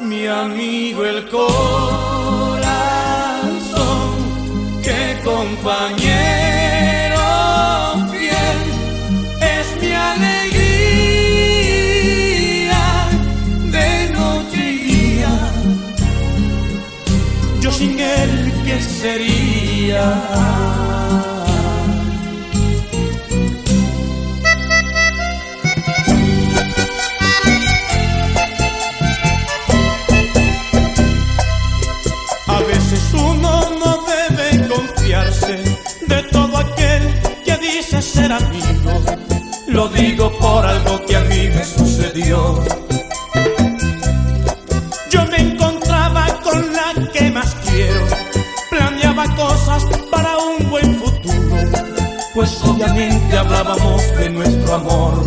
mi amigo el corazón, que compañero fiel es mi alegría de noche y día. Yo sin él, ¿qué sería? Lo digo por algo que a mí me sucedió. Yo me encontraba con la que más quiero, planeaba cosas para un buen futuro, pues obviamente hablábamos de nuestro amor.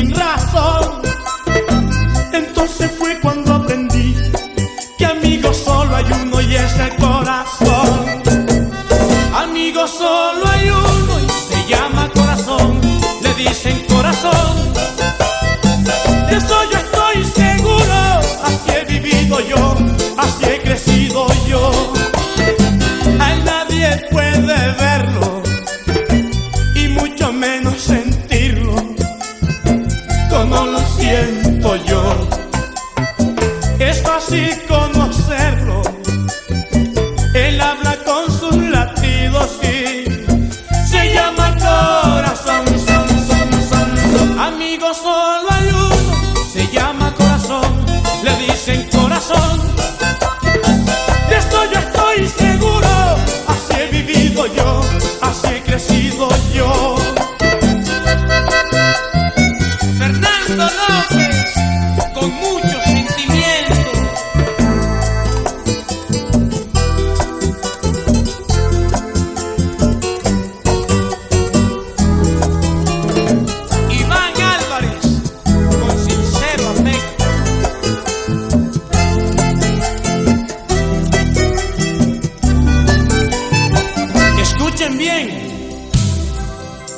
solo hay uno y se llama corazón. Le dicen corazón. De eso yo estoy seguro, así he vivido yo, así he crecido a nadie puede verlo y mucho menos sentirlo como lo siento yo. Es fácil conocerlo.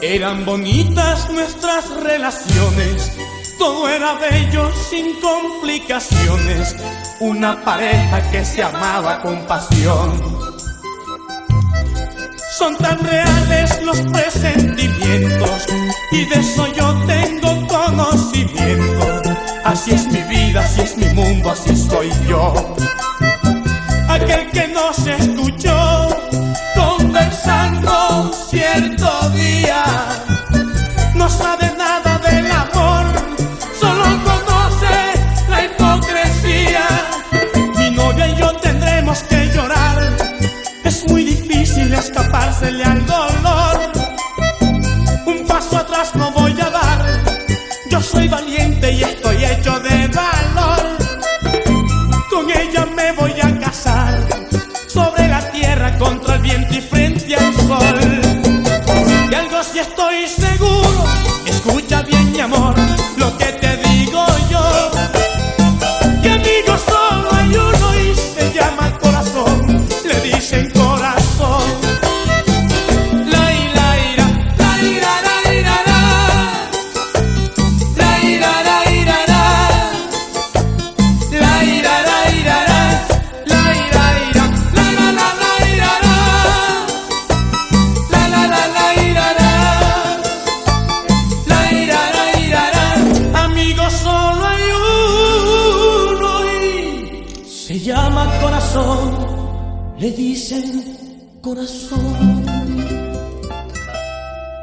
Eran bonitas nuestras relaciones, todo era bello sin complicaciones, una pareja que se amaba con pasión. Son tan reales los presentimientos y de difícil escapársele al dolor. Un paso atrás no voy a dar, yo soy valiente y estoy hecho de valor. Con ella me voy a casar, sobre la tierra contra el viento y frente al sol. Y algo si estoy seguro, escucha bien corazón, le dicen corazón.